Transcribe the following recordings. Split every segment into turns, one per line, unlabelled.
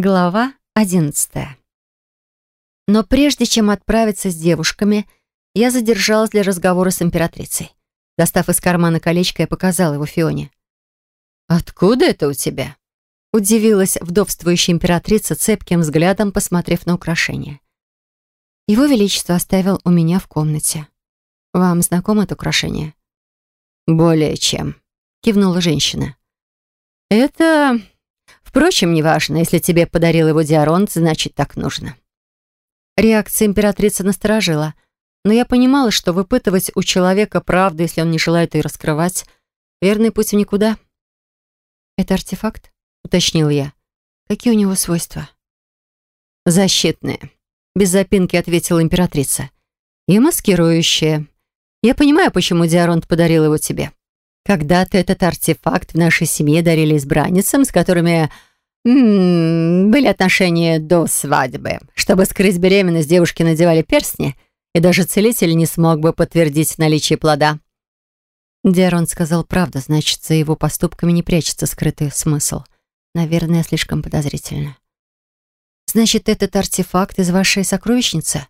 Глава одиннадцатая. Но прежде чем отправиться с девушками, я задержалась для разговора с императрицей. Достав из кармана колечко, я показала его Фионе. «Откуда это у тебя?» Удивилась вдовствующая императрица, цепким взглядом посмотрев на украшение. «Его Величество оставил у меня в комнате. Вам знакомо это украшение?» «Более чем», — кивнула женщина. «Это Впрочем, неважно, если тебе подарил его Диаронт, значит, так нужно. Реакция императрицы насторожила, но я понимала, что выпытывать у человека правду, если он не желает ее раскрывать, верный путь в никуда. «Это артефакт?» — уточнил я. «Какие у него свойства?» «Защитные», — без запинки ответила императрица. «И маскирующие. Я понимаю, почему Диаронт подарил его тебе. Когда-то этот артефакт в нашей семье дарили избранницам, с которыми м -м, были отношения до свадьбы. Чтобы скрыть беременность, девушки надевали перстни, и даже целитель не смог бы подтвердить наличие плода. Дерон сказал правду, значит, за его поступками не прячется скрытый смысл. Наверное, слишком подозрительно. «Значит, этот артефакт из вашей сокровищницы?»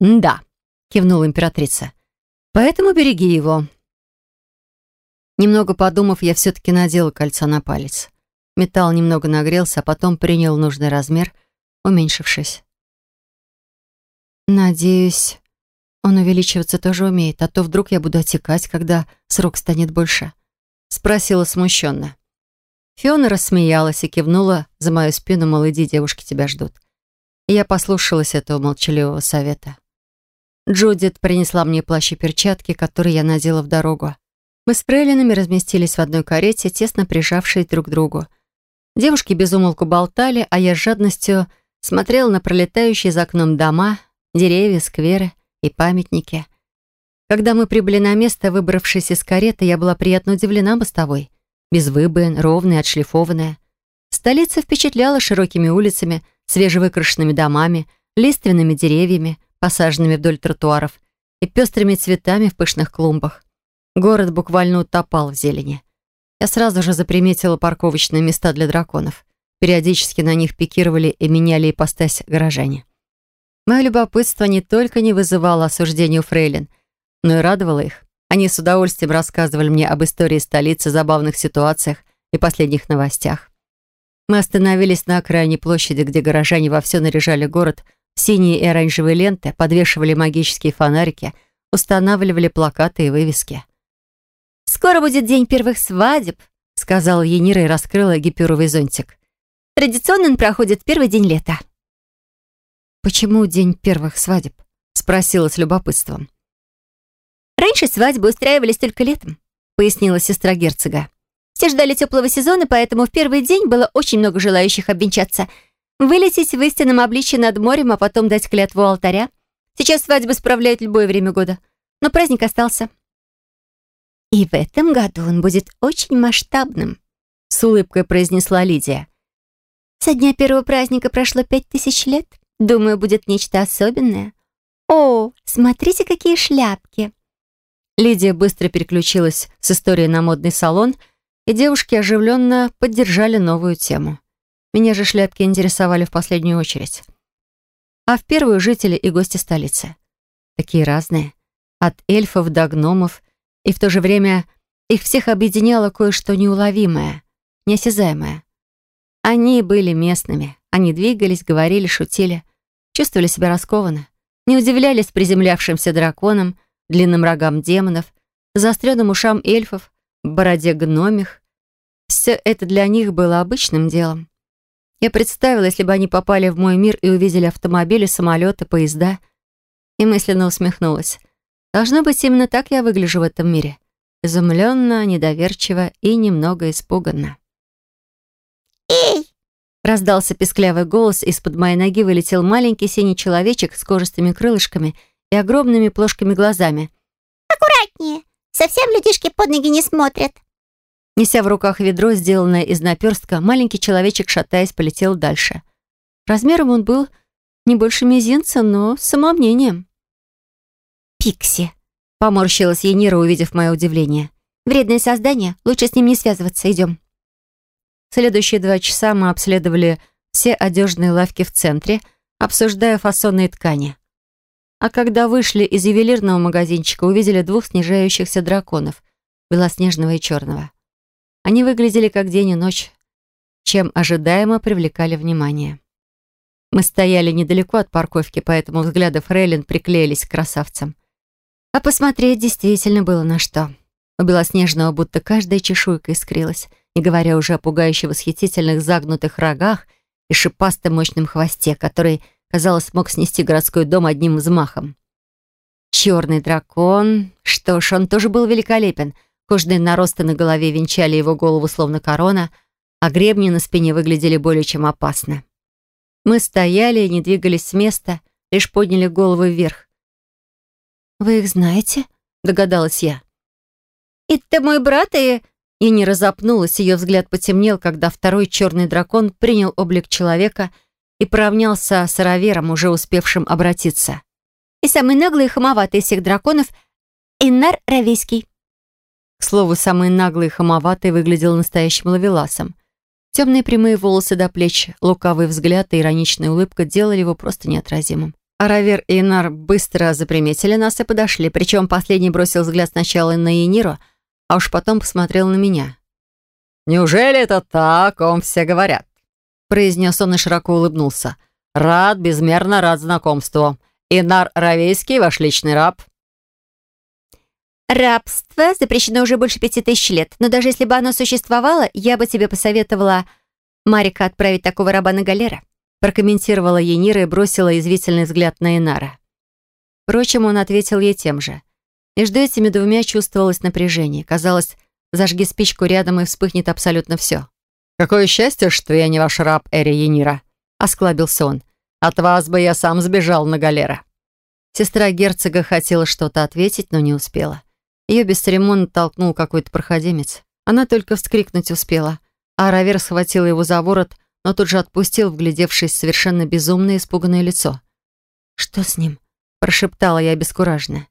«Да», — кивнула императрица. «Поэтому береги его. Немного подумав, я все-таки надела кольцо на палец. Металл немного нагрелся, а потом принял нужный размер, уменьшившись. «Надеюсь, он увеличиваться тоже умеет, а то вдруг я буду отекать, когда срок станет больше», — спросила смущенно. Фиона рассмеялась и кивнула за мою спину, мол, иди, девушки тебя ждут. Я послушалась этого молчаливого совета. Джудит принесла мне плащ и перчатки, которые я надела в дорогу. Мы с фрейлинами разместились в одной карете, тесно прижавшись друг к другу. Девушки безумолку болтали, а я с жадностью смотрела на пролетающие за окном дома, деревья, скверы и памятники. Когда мы прибыли на место, выбравшись из кареты, я была приятно удивлена мостовой. Без выбоин, ровная, отшлифованная. Столица впечатляла широкими улицами, свежевыкрашенными домами, лиственными деревьями, посаженными вдоль тротуаров и пестрыми цветами в пышных клумбах. Город буквально утопал в зелени. Я сразу же заприметила парковочные места для драконов. Периодически на них пикировали и меняли ипостась горожане. Мое любопытство не только не вызывало осуждения у фрейлин, но и радовало их. Они с удовольствием рассказывали мне об истории столицы, забавных ситуациях и последних новостях. Мы остановились на окраине площади, где горожане вовсю наряжали город в синие и оранжевые ленты, подвешивали магические фонарики, устанавливали плакаты и вывески.
«Скоро будет день первых свадеб», — сказала Енира и раскрыла гиперовый зонтик. «Традиционно он проходит первый день лета».
«Почему день первых свадеб?» — спросила с любопытством.
«Раньше свадьбы устраивались только летом», — пояснила сестра герцога. «Все ждали теплого сезона, поэтому в первый день было очень много желающих обвенчаться. Вылететь в истинном обличье над морем, а потом дать клятву алтаря. Сейчас свадьбы справляют любое время года. Но праздник остался. «И в этом году он будет очень масштабным», — с улыбкой произнесла Лидия. «Со дня первого праздника прошло пять тысяч лет. Думаю, будет нечто особенное. О, смотрите, какие шляпки!»
Лидия быстро переключилась с истории на модный салон, и девушки оживленно поддержали новую тему. Меня же шляпки интересовали в последнюю очередь. А в первую жители и гости столицы. Такие разные. От эльфов до гномов и в то же время их всех объединяло кое-что неуловимое, неосязаемое. Они были местными, они двигались, говорили, шутили, чувствовали себя раскованно, не удивлялись приземлявшимся драконам, длинным рогам демонов, заостренным ушам эльфов, бороде гномих. Все это для них было обычным делом. Я представила, если бы они попали в мой мир и увидели автомобили, самолеты, поезда, и мысленно усмехнулась. Должно быть, именно так я выгляжу в этом мире. Изумленно, недоверчиво и немного испуганно.
«Эй!»
Раздался песклявый голос, из-под моей ноги вылетел маленький синий человечек с кожистыми крылышками и огромными плошками глазами.
«Аккуратнее! Совсем людишки под ноги не смотрят!»
Неся в руках ведро, сделанное из наперстка, маленький человечек, шатаясь, полетел дальше. Размером он был не больше мизинца, но с самомнением.
Пикси!» — поморщилась Енира, увидев мое удивление. «Вредное создание. Лучше с ним не связываться. Идем».
Следующие два часа мы обследовали все одежные лавки в центре, обсуждая фасонные ткани. А когда вышли из ювелирного магазинчика, увидели двух снижающихся драконов, белоснежного и черного. Они выглядели как день и ночь, чем ожидаемо привлекали внимание. Мы стояли недалеко от парковки, поэтому взгляды Фрейлин приклеились к красавцам. А посмотреть действительно было на что. У Белоснежного будто каждая чешуйка искрилась, не говоря уже о пугающе восхитительных загнутых рогах и шипастом мощном хвосте, который, казалось, мог снести городской дом одним взмахом. Черный дракон... Что ж, он тоже был великолепен. Кожные наросты на голове венчали его голову словно корона, а гребни на спине выглядели более чем опасно. Мы стояли и не двигались с места, лишь подняли головы вверх. «Вы их знаете?» — догадалась я.
«Это мой брат и...»
И не разопнулась, ее взгляд потемнел, когда второй черный дракон принял облик человека и поравнялся с Равером, уже успевшим обратиться.
«И самый наглый и хамоватый из всех драконов — Иннар Равейский».
К слову, самый наглый и хамоватый выглядел настоящим ловеласом. Темные прямые волосы до плеч, лукавый взгляд и ироничная улыбка делали его просто неотразимым. Аравер и Инар быстро заприметили нас и подошли, причем последний бросил взгляд сначала на Ениру, а уж потом посмотрел на меня.
«Неужели это так, о все говорят?» произнес он и широко улыбнулся. «Рад, безмерно рад знакомству. Инар Равейский, ваш личный раб».
«Рабство запрещено уже больше пяти тысяч лет, но даже если бы оно существовало, я бы тебе посоветовала Марика отправить такого раба на галера»,
прокомментировала Енира и бросила извительный взгляд на Инара. Впрочем, он ответил ей тем же. Между этими двумя чувствовалось напряжение. Казалось, зажги спичку рядом и вспыхнет абсолютно все.
«Какое счастье, что я не ваш раб, Эри Енира», — осклабился он. «От вас бы я сам сбежал на галера».
Сестра герцога хотела что-то ответить, но не успела. Ее бесцеремонно толкнул какой-то проходимец. Она только вскрикнуть успела, а Равер схватил его за ворот, но тут же отпустил, вглядевшись в совершенно безумное испуганное лицо. «Что с ним?» – прошептала я обескураженно.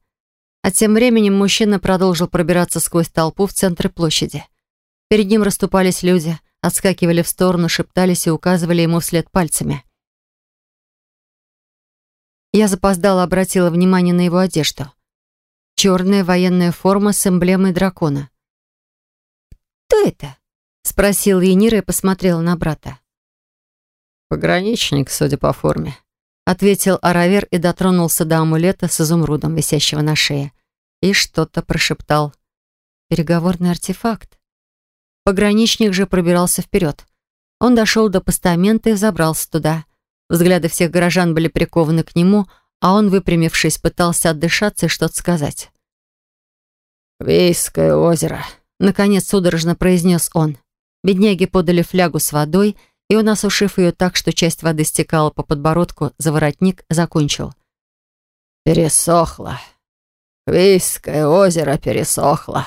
А тем временем мужчина продолжил пробираться сквозь толпу в центре площади. Перед ним расступались люди, отскакивали в сторону, шептались и указывали ему вслед пальцами. Я запоздала обратила внимание на его одежду черная военная форма с эмблемой дракона.
«Кто это?»
— спросил Енира и посмотрел на брата.
«Пограничник, судя по форме», —
ответил Аравер и дотронулся до амулета с изумрудом, висящего на шее, и что-то прошептал. «Переговорный артефакт». Пограничник же пробирался вперед. Он дошел до постамента и взобрался туда. Взгляды всех горожан были прикованы к нему — а он, выпрямившись, пытался отдышаться и что-то сказать.
«Вейское озеро», —
наконец судорожно произнес он. Бедняги подали флягу с водой, и он, осушив ее так, что часть воды стекала по подбородку, за воротник закончил.
«Пересохло. Вейское озеро пересохло».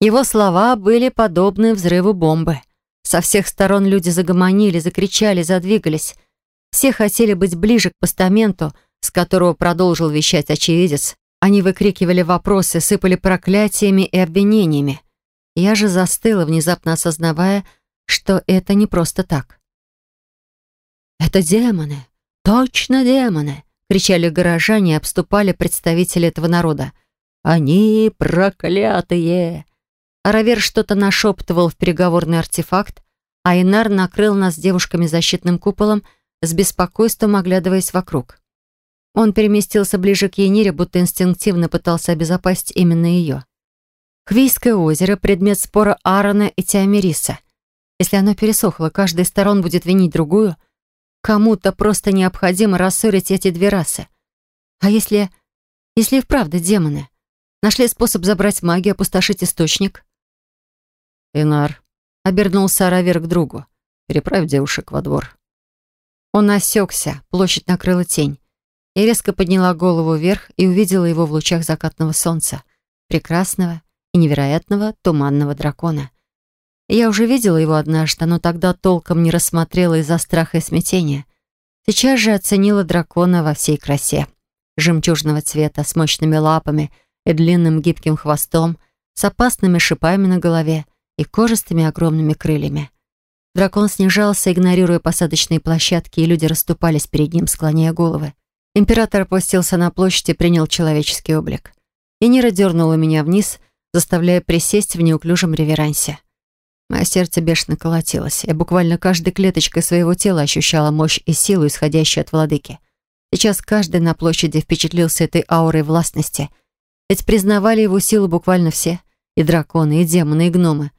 Его слова были подобны взрыву бомбы. Со всех сторон люди загомонили, закричали, задвигались. Все хотели быть ближе к постаменту, с которого продолжил вещать очевидец. Они выкрикивали вопросы, сыпали проклятиями и обвинениями. Я же застыла, внезапно осознавая, что это не просто так. «Это демоны! Точно демоны!» — кричали горожане и обступали представители этого народа. «Они проклятые!» Аравер что-то нашептывал в переговорный артефакт, а Инар накрыл нас девушками защитным куполом — с беспокойством оглядываясь вокруг. Он переместился ближе к Енире, будто инстинктивно пытался обезопасить именно ее. Хвийское озеро — предмет спора Аарона и Тиамириса. Если оно пересохло, каждая из сторон будет винить другую. Кому-то просто необходимо рассорить эти две расы. А если... если и вправду демоны? Нашли способ забрать магию, опустошить источник?
«Инар», — обернулся Аравер к другу, — «переправь девушек во двор».
Он осекся, площадь накрыла тень. Я резко подняла голову вверх и увидела его в лучах закатного солнца, прекрасного и невероятного туманного дракона. Я уже видела его однажды, но тогда толком не рассмотрела из-за страха и смятения. Сейчас же оценила дракона во всей красе. Жемчужного цвета, с мощными лапами и длинным гибким хвостом, с опасными шипами на голове и кожистыми огромными крыльями. Дракон снижался, игнорируя посадочные площадки, и люди расступались перед ним, склоняя головы. Император опустился на площадь и принял человеческий облик. Енира дернула меня вниз, заставляя присесть в неуклюжем реверансе. Мое сердце бешено колотилось. Я буквально каждой клеточкой своего тела ощущала мощь и силу, исходящую от владыки. Сейчас каждый на площади впечатлился этой аурой властности. Ведь признавали его силу буквально все. И драконы, и демоны, и гномы.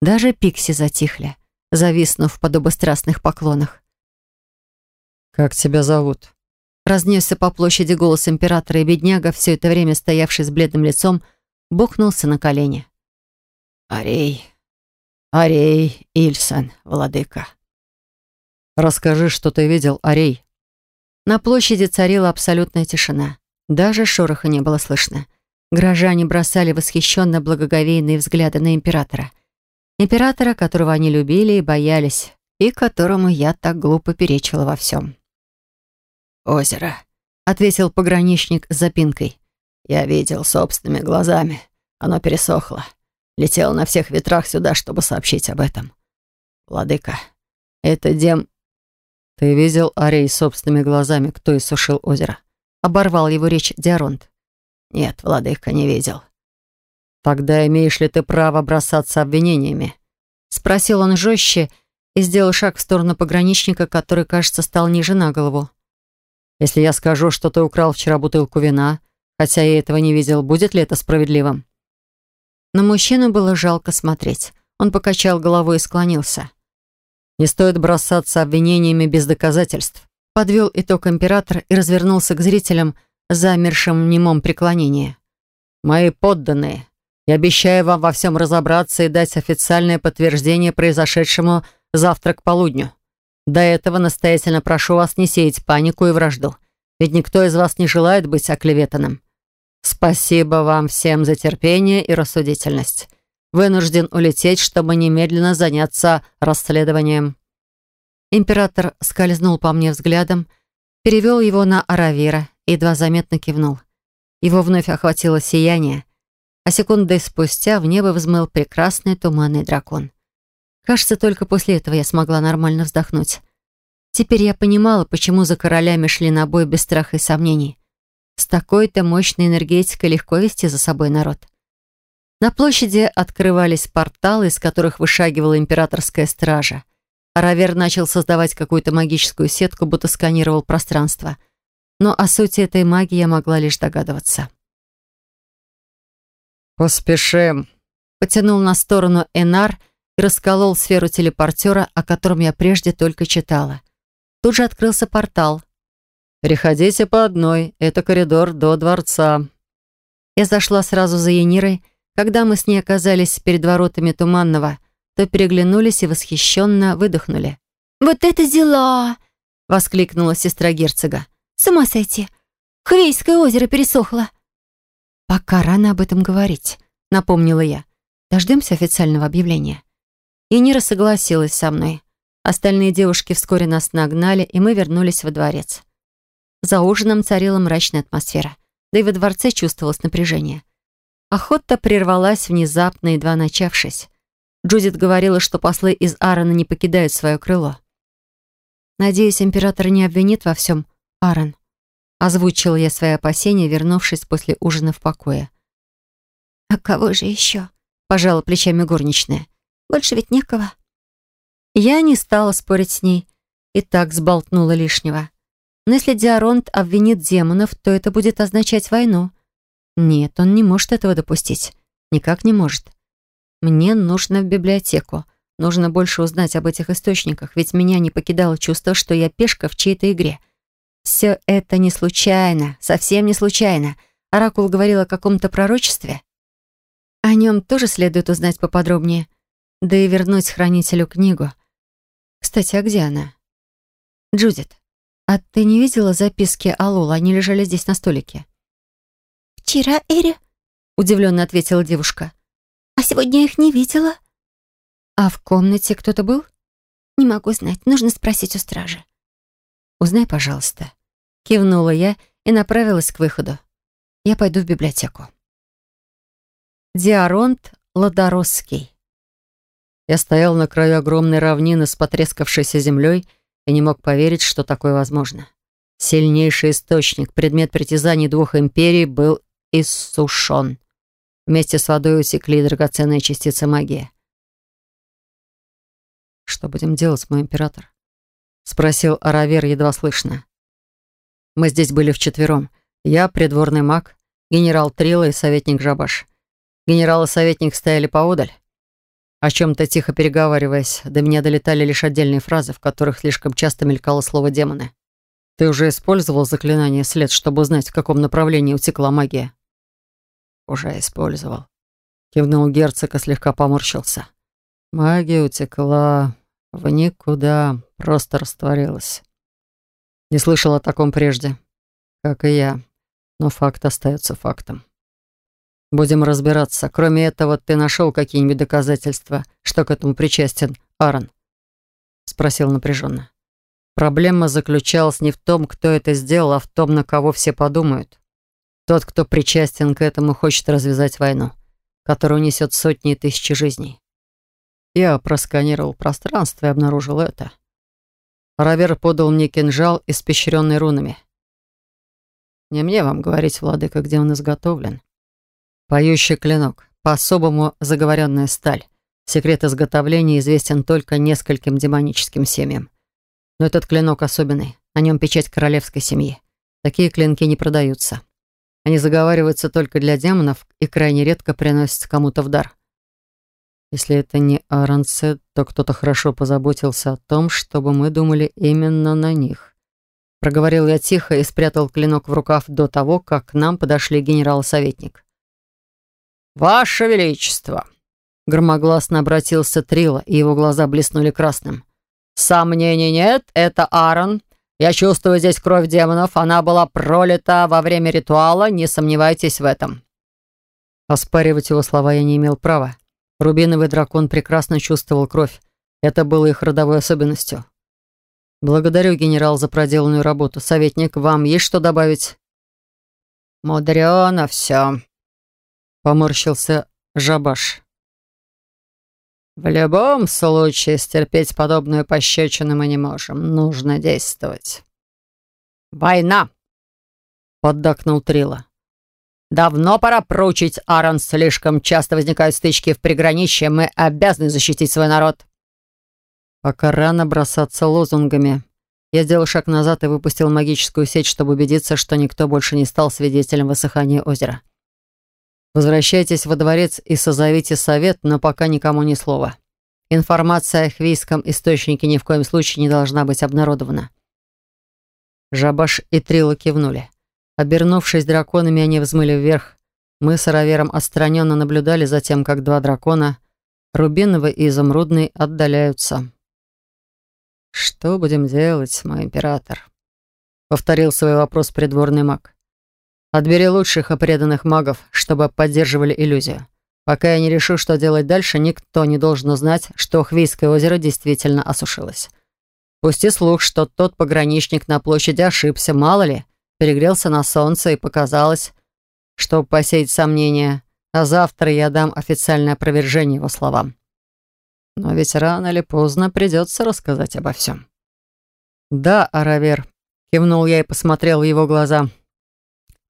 Даже пикси затихли, зависнув в подобострастных поклонах.
«Как тебя зовут?»
Разнесся по площади голос императора, и бедняга, все это время стоявший с бледным лицом, бухнулся на колени.
«Арей, Арей Ильсон, владыка».
«Расскажи, что ты видел, Арей».
На площади царила абсолютная тишина. Даже шороха не было слышно. Горожане бросали восхищенно благоговейные взгляды на императора. Императора, которого они любили и боялись, и которому я так глупо перечила во всем.
«Озеро», —
ответил пограничник с запинкой.
«Я видел собственными глазами. Оно пересохло. Летел на всех ветрах сюда, чтобы сообщить об этом. Владыка, это дем...»
«Ты видел, Арей, собственными глазами, кто иссушил озеро?»
Оборвал его речь Диаронт.
«Нет, владыка, не видел».
«Тогда имеешь ли ты право бросаться обвинениями?»
Спросил он жестче и сделал шаг в сторону пограничника, который, кажется, стал ниже на голову.
Если я скажу, что ты украл вчера бутылку вина, хотя я этого не видел, будет ли это справедливым?»
На мужчину было жалко смотреть. Он покачал головой и склонился.
«Не стоит бросаться обвинениями без доказательств»,
подвел итог император и развернулся к зрителям, замершим в немом преклонении.
«Мои подданные, я обещаю вам во всем разобраться и дать официальное подтверждение произошедшему завтра к полудню. До этого настоятельно прошу вас не сеять панику и вражду, ведь никто из вас не желает быть оклеветанным. Спасибо вам всем за терпение и рассудительность. Вынужден улететь, чтобы немедленно заняться расследованием».
Император скользнул по мне взглядом, перевел его на Аравира и едва заметно кивнул. Его вновь охватило сияние, а секундой спустя в небо взмыл прекрасный туманный дракон. Кажется, только после этого я смогла нормально вздохнуть. Теперь я понимала, почему за королями шли на бой без страха и сомнений. С такой-то мощной энергетикой легко вести за собой народ. На площади открывались порталы, из которых вышагивала императорская стража. Аравер начал создавать какую-то магическую сетку, будто сканировал пространство. Но о сути этой магии я могла лишь догадываться.
«Поспешим», —
потянул на сторону Энар — и расколол сферу телепортера, о котором я прежде только читала. Тут же открылся портал.
«Переходите по одной, это коридор до дворца».
Я зашла сразу за Янирой. Когда мы с ней оказались перед воротами Туманного, то переглянулись и восхищенно выдохнули.
«Вот это дела!»
— воскликнула сестра герцога.
«С ума сойти! Хвейское озеро пересохло!»
«Пока рано об этом говорить», — напомнила я. «Дождемся официального объявления». И Нира согласилась со мной. Остальные девушки вскоре нас нагнали, и мы вернулись во дворец. За ужином царила мрачная атмосфера, да и во дворце чувствовалось напряжение. Охота прервалась внезапно, едва начавшись. Джудит говорила, что послы из Аарона не покидают свое крыло. «Надеюсь, император не обвинит во всем Аарон», озвучила я свои опасения, вернувшись после ужина в покое.
«А кого же еще?»
пожала плечами горничная.
Больше ведь некого».
Я не стала спорить с ней и так сболтнула лишнего. Но если Диаронт обвинит демонов, то это будет означать войну. Нет, он не может этого допустить. Никак не может. Мне нужно в библиотеку. Нужно больше узнать об этих источниках, ведь меня не покидало чувство, что я пешка в чьей-то игре. Все это не случайно, совсем не случайно. Оракул говорил о каком-то пророчестве. О нем тоже следует узнать поподробнее да и вернуть хранителю книгу. Кстати, а где она? Джудит, а ты не видела записки Алула? Они лежали здесь на столике.
«Вчера, Эри?» — удивленно ответила девушка. «А сегодня я их не видела».
«А в комнате кто-то был?»
«Не могу знать. Нужно спросить у стражи».
«Узнай, пожалуйста». Кивнула я и направилась к выходу. Я пойду в библиотеку. Диаронт Ладоросский
Я стоял на краю огромной равнины с потрескавшейся землей и не мог поверить, что такое возможно. Сильнейший источник, предмет притязаний двух империй, был иссушен. Вместе с водой утекли драгоценные частицы магии. «Что будем делать, мой император?» — спросил Аравер едва слышно. Мы здесь были вчетвером. Я, придворный маг, генерал Трила и советник Жабаш. Генерал и советник стояли поодаль. О чем-то тихо переговариваясь, до меня долетали лишь отдельные фразы, в которых слишком часто мелькало слово «демоны». «Ты уже использовал заклинание «След», чтобы узнать, в каком направлении утекла магия?» «Уже использовал», — кивнул герцог и слегка поморщился. «Магия утекла в никуда, просто растворилась. Не слышал о таком прежде, как и я, но факт остается фактом. Будем разбираться. Кроме этого, ты нашел какие-нибудь доказательства, что к этому причастен Аарон?» Спросил напряженно. Проблема заключалась не в том, кто это сделал, а в том, на кого все подумают. Тот, кто причастен к этому, хочет развязать войну, которая унесет сотни и тысячи жизней. Я просканировал пространство и обнаружил это. Равер подал мне кинжал, испещренный рунами. Не мне вам говорить, владыка, где он изготовлен. Поющий клинок, по-особому заговоренная сталь. Секрет изготовления известен только нескольким демоническим семьям. Но этот клинок особенный, на нем печать королевской семьи. Такие клинки не продаются. Они заговариваются только для демонов и крайне редко приносятся кому-то в дар. Если это не Аранце, то кто-то хорошо позаботился о том, чтобы мы думали именно на них. Проговорил я тихо и спрятал клинок в рукав до того, как к нам подошли генерал-советник. «Ваше Величество!» Громогласно обратился Трила, и его глаза блеснули красным. «Сомнений нет, это Аарон. Я чувствую здесь кровь демонов. Она была пролита во время ритуала, не сомневайтесь в этом». Оспаривать его слова я не имел права. Рубиновый дракон прекрасно чувствовал кровь. Это было их родовой особенностью. «Благодарю, генерал, за проделанную работу. Советник, вам есть что добавить?» «Мудрено все», Поморщился Жабаш. «В любом случае, стерпеть подобную пощечину мы не можем. Нужно действовать». «Война!» — поддакнул Трила. «Давно пора проучить Аарон. Слишком часто возникают стычки в приграничье. Мы обязаны защитить свой народ». Пока рано бросаться лозунгами. Я сделал шаг назад и выпустил магическую сеть, чтобы убедиться, что никто больше не стал свидетелем высыхания озера. Возвращайтесь во дворец и созовите совет, но пока никому ни слова. Информация о хвийском источнике ни в коем случае не должна быть обнародована». Жабаш и Трила кивнули. Обернувшись драконами, они взмыли вверх. Мы с Аравером отстраненно наблюдали за тем, как два дракона, рубиновый и изумрудный, отдаляются. «Что будем делать, мой император?» — повторил свой вопрос придворный маг. Отбери лучших и преданных магов, чтобы поддерживали иллюзию. Пока я не решу, что делать дальше, никто не должен узнать, что Хвийское озеро действительно осушилось. Пусти слух, что тот пограничник на площади ошибся, мало ли, перегрелся на солнце и показалось, чтобы посеять сомнения, а завтра я дам официальное опровержение его словам. Но ведь рано или поздно придется рассказать обо всем. «Да, Аравер», — кивнул я и посмотрел в его глаза —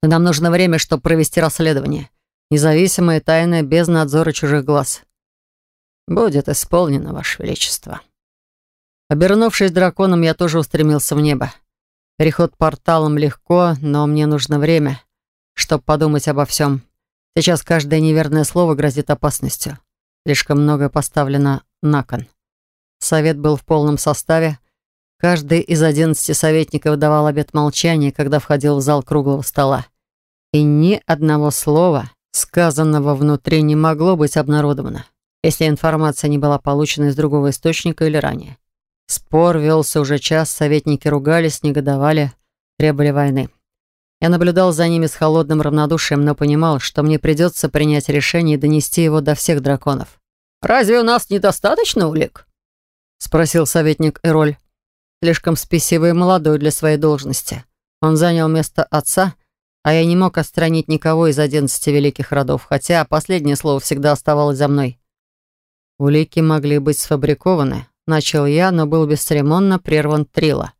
но нам нужно время, чтобы провести расследование. Независимое, тайное, без надзора чужих глаз. Будет исполнено, Ваше Величество. Обернувшись драконом, я тоже устремился в небо. Переход порталом легко, но мне нужно время, чтобы подумать обо всем. Сейчас каждое неверное слово грозит опасностью. Слишком многое поставлено на кон. Совет был в полном составе. Каждый из одиннадцати советников давал обет молчания, когда входил в зал круглого стола и ни одного слова, сказанного внутри, не могло быть обнародовано, если информация не была получена из другого источника или ранее. Спор велся уже час, советники ругались, негодовали, требовали войны. Я наблюдал за ними с холодным равнодушием, но понимал, что мне придется принять решение и донести его до всех драконов. «Разве у нас недостаточно улик?» — спросил советник Эроль. Слишком спесивый и молодой для своей должности. Он занял место отца а я не мог отстранить никого из одиннадцати великих родов, хотя последнее слово всегда оставалось за мной. Улики могли быть сфабрикованы. Начал я, но был бесцеремонно прерван Трила.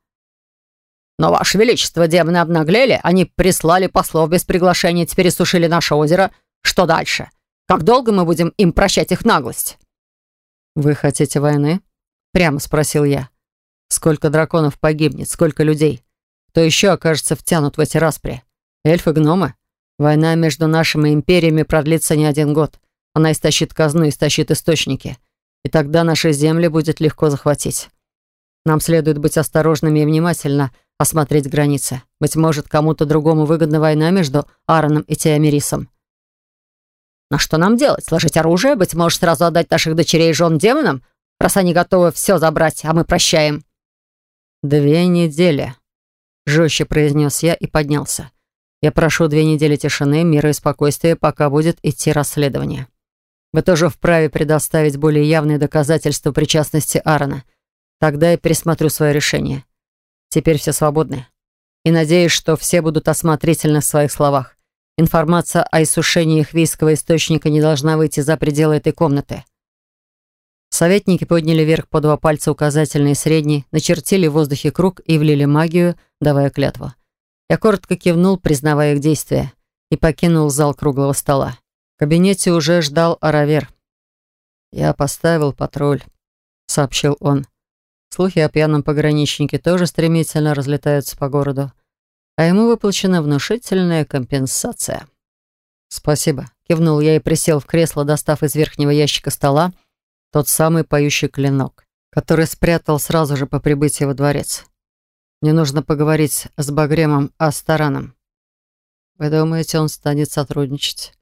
«Но, Ваше Величество, демоны обнаглели. Они прислали послов без приглашения, теперь иссушили наше озеро. Что дальше? Как долго мы будем им прощать их наглость?» «Вы хотите войны?» — прямо спросил я. «Сколько драконов погибнет, сколько людей? Кто еще окажется втянут в эти распри? Эльфы, гномы? Война между нашими империями продлится не один год. Она истощит казну, истощит источники. И тогда наши земли будет легко захватить. Нам следует быть осторожными и внимательно осмотреть границы. Быть может, кому-то другому выгодна война между Аароном и Теомирисом. Но что нам делать? Сложить оружие? Быть может, сразу отдать наших дочерей и жен демонам, раз они готовы все забрать, а мы прощаем?» «Две недели», — жестче произнес я и поднялся. «Я прошу две недели тишины, мира и спокойствия, пока будет идти расследование. Вы тоже вправе предоставить более явные доказательства причастности Аарона. Тогда я пересмотрю свое решение. Теперь все свободны. И надеюсь, что все будут осмотрительны в своих словах. Информация о иссушении хвийского источника не должна выйти за пределы этой комнаты. Советники подняли вверх по два пальца указательный и средний, начертили в воздухе круг и влили магию, давая клятву. Я коротко кивнул, признавая их действия, и покинул зал круглого стола. В кабинете уже ждал Аравер. «Я поставил патруль», — сообщил он. Слухи о пьяном пограничнике тоже стремительно разлетаются по городу, а ему выплачена внушительная компенсация. «Спасибо», — кивнул я и присел в кресло, достав из верхнего ящика стола тот самый поющий клинок, который спрятал сразу же по прибытии во дворец. «Мне нужно поговорить с Багремом Астараном. Вы думаете, он станет сотрудничать?»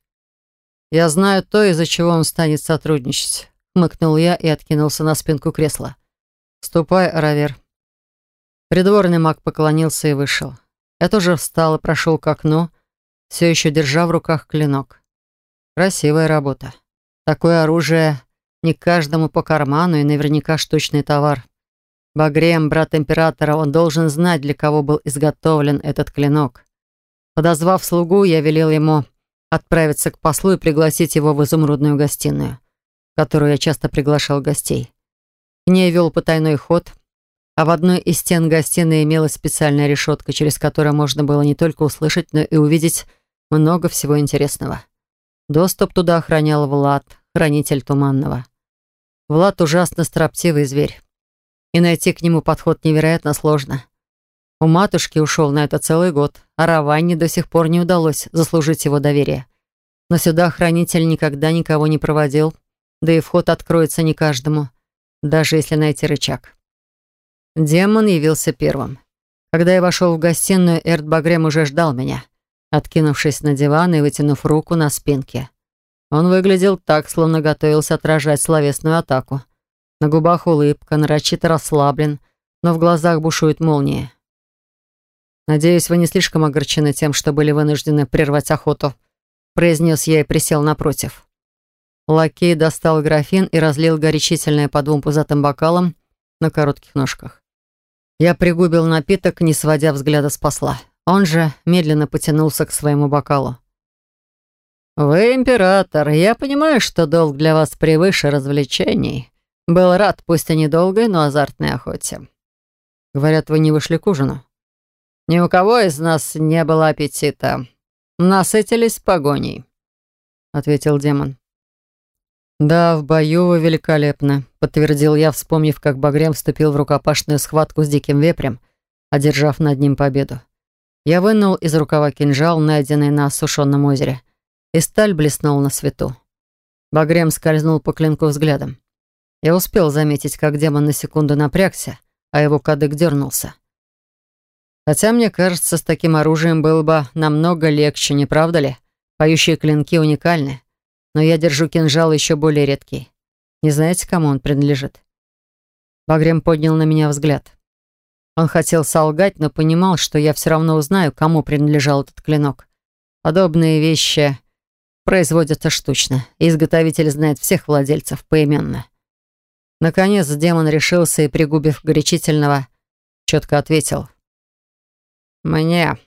«Я знаю то, из-за чего он станет сотрудничать», — хмыкнул я и откинулся на спинку кресла. «Ступай, Равер». Придворный маг поклонился и вышел. Я тоже встал и прошел к окну, все еще держа в руках клинок. Красивая работа. Такое оружие не каждому по карману и наверняка штучный товар. Багрем, брат императора, он должен знать, для кого был изготовлен этот клинок. Подозвав слугу, я велел ему отправиться к послу и пригласить его в изумрудную гостиную, которую я часто приглашал гостей. К ней вел потайной ход, а в одной из стен гостиной имелась специальная решетка, через которую можно было не только услышать, но и увидеть много всего интересного. Доступ туда охранял Влад, хранитель Туманного. Влад ужасно строптивый зверь. И найти к нему подход невероятно сложно. У матушки ушел на это целый год, а Раванне до сих пор не удалось заслужить его доверие. Но сюда хранитель никогда никого не проводил, да и вход откроется не каждому даже если найти рычаг. Демон явился первым. Когда я вошел в гостиную, Эрт Багрем уже ждал меня, откинувшись на диван и вытянув руку на спинке. Он выглядел так, словно готовился отражать словесную атаку. На губах улыбка, нарочито расслаблен, но в глазах бушует молния. «Надеюсь, вы не слишком огорчены тем, что были вынуждены прервать охоту», произнес я и присел напротив. Лакей достал графин и разлил горячительное по двум пузатым бокалам на коротких ножках. Я пригубил напиток, не сводя взгляда с посла. Он же медленно потянулся к своему бокалу. «Вы император, я понимаю, что долг для вас превыше развлечений. Был рад, пусть и недолгой, но азартной охоте. Говорят, вы не вышли к ужину?» «Ни у кого из нас не было аппетита. Насытились погоней», — ответил демон. «Да, в бою вы великолепны», — подтвердил я, вспомнив, как Багрем вступил в рукопашную схватку с диким вепрем, одержав над ним победу. Я вынул из рукава кинжал, найденный на осушенном озере, и сталь блеснула на свету. Багрем скользнул по клинку взглядом. Я успел заметить, как демон на секунду напрягся, а его кадык дернулся. Хотя, мне кажется, с таким оружием было бы намного легче, не правда ли? Поющие клинки уникальны но я держу кинжал еще более редкий. Не знаете, кому он принадлежит?» Багрем поднял на меня взгляд. Он хотел солгать, но понимал, что я все равно узнаю, кому принадлежал этот клинок. Подобные вещи производятся штучно, и изготовитель знает всех владельцев поименно. Наконец демон решился и, пригубив горячительного, четко ответил. «Мне